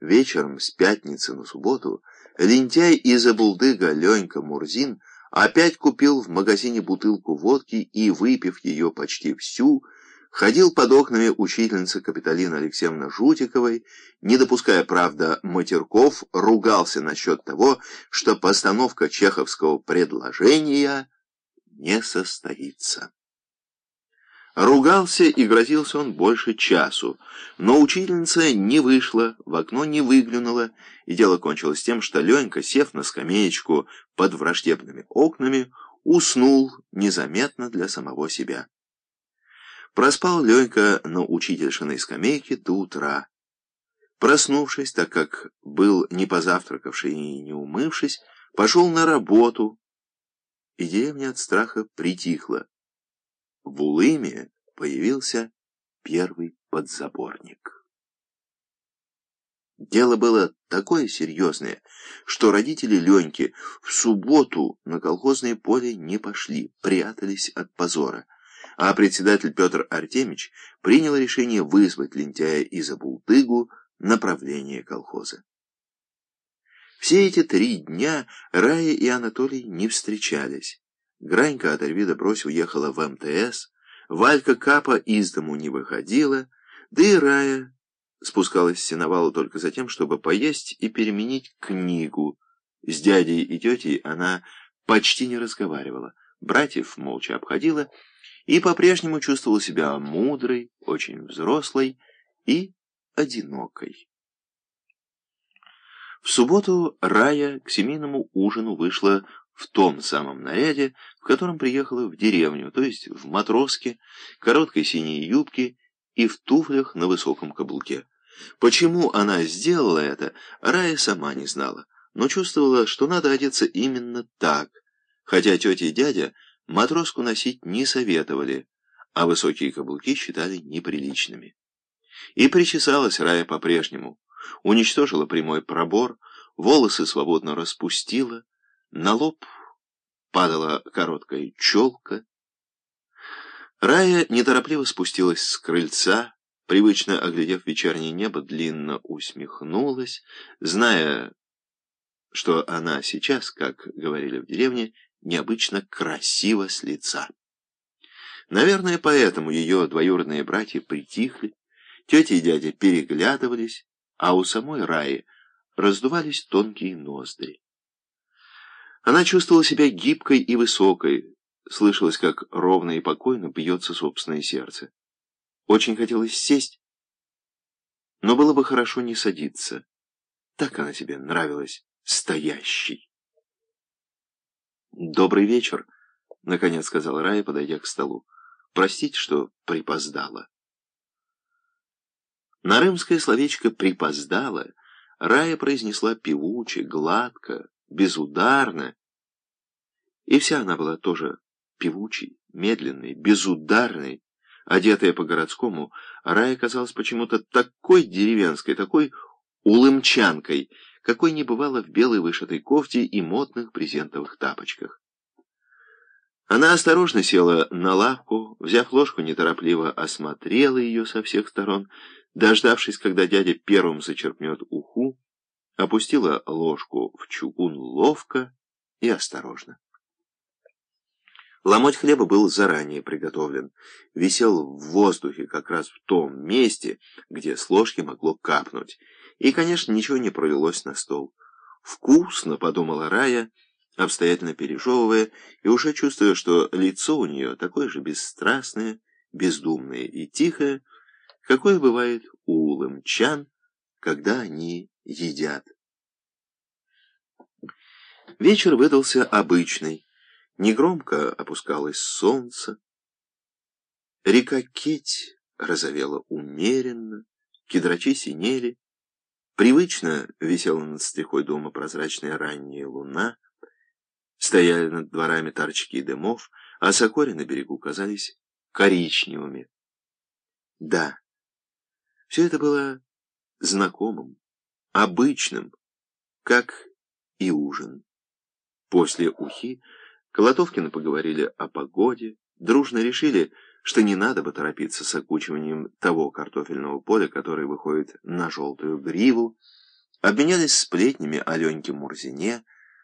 вечером с пятницы на субботу лентяй из Абулдыга Ленька Мурзин опять купил в магазине бутылку водки и, выпив ее почти всю, ходил под окнами учительницы Капиталины Алексеевны Жутиковой, не допуская, правда, матерков, ругался насчет того, что постановка чеховского предложения не состоится. Ругался и грозился он больше часу, но учительница не вышла, в окно не выглянула, и дело кончилось тем, что Ленька, сев на скамеечку под враждебными окнами, уснул незаметно для самого себя. Проспал Ленька на учительшиной скамейке до утра. Проснувшись, так как был не позавтракавший и не умывшись, пошел на работу, и деревня от страха притихла. В Улыме появился первый подзаборник. Дело было такое серьезное, что родители Леньки в субботу на колхозное поле не пошли, прятались от позора, а председатель Петр Артемич принял решение вызвать лентяя из Абултыгу направление колхоза. Все эти три дня Рая и Анатолий не встречались. Гранька от Арвида брось уехала в МТС, Валька Капа из дому не выходила, да и Рая спускалась с сеновала только за тем, чтобы поесть и переменить книгу. С дядей и тетей она почти не разговаривала, братьев молча обходила и по-прежнему чувствовала себя мудрой, очень взрослой и одинокой. В субботу Рая к семейному ужину вышла в том самом наряде, в котором приехала в деревню, то есть в матроске, короткой синей юбке и в туфлях на высоком каблуке. Почему она сделала это, Рая сама не знала, но чувствовала, что надо одеться именно так, хотя тетя и дядя матроску носить не советовали, а высокие каблуки считали неприличными. И причесалась Рая по-прежнему, уничтожила прямой пробор, волосы свободно распустила, на лоб падала короткая челка. Рая неторопливо спустилась с крыльца, привычно оглядев вечернее небо, длинно усмехнулась, зная, что она сейчас, как говорили в деревне, необычно красиво с лица. Наверное, поэтому ее двоюродные братья притихли, тетя и дядя переглядывались, а у самой Раи раздувались тонкие ноздри. Она чувствовала себя гибкой и высокой, слышалось, как ровно и покойно бьется собственное сердце. Очень хотелось сесть, но было бы хорошо не садиться. Так она себе нравилась, стоящей. «Добрый вечер», — наконец сказал Рая, подойдя к столу. «Простите, что припоздала». На рымское словечко «припоздала» Рая произнесла певуче, гладко, безударно, и вся она была тоже певучей, медленной, безударной, одетая по-городскому, Рая казалась почему-то такой деревенской, такой улымчанкой, какой не бывало в белой вышитой кофте и модных брезентовых тапочках. Она осторожно села на лавку, взяв ложку, неторопливо осмотрела ее со всех сторон, дождавшись, когда дядя первым зачерпнет уху, опустила ложку в чугун ловко и осторожно. Ломоть хлеба был заранее приготовлен, висел в воздухе как раз в том месте, где с ложки могло капнуть, и, конечно, ничего не пролилось на стол. «Вкусно!» — подумала Рая, обстоятельно пережевывая, и уже чувствуя, что лицо у нее такое же бесстрастное, бездумное и тихое, какое бывает у улымчан, когда они едят. Вечер выдался обычный. Негромко опускалось солнце. Река Кеть розовела умеренно, кедрачи синели. Привычно висела над стрихой дома прозрачная ранняя луна. Стояли над дворами торчки дымов, а сокори на берегу казались коричневыми. Да, все это было знакомым, обычным, как и ужин. После ухи Колотовкины поговорили о погоде, дружно решили, что не надо бы торопиться с окучиванием того картофельного поля, которое выходит на желтую гриву, обменялись сплетнями о Леньке Мурзине,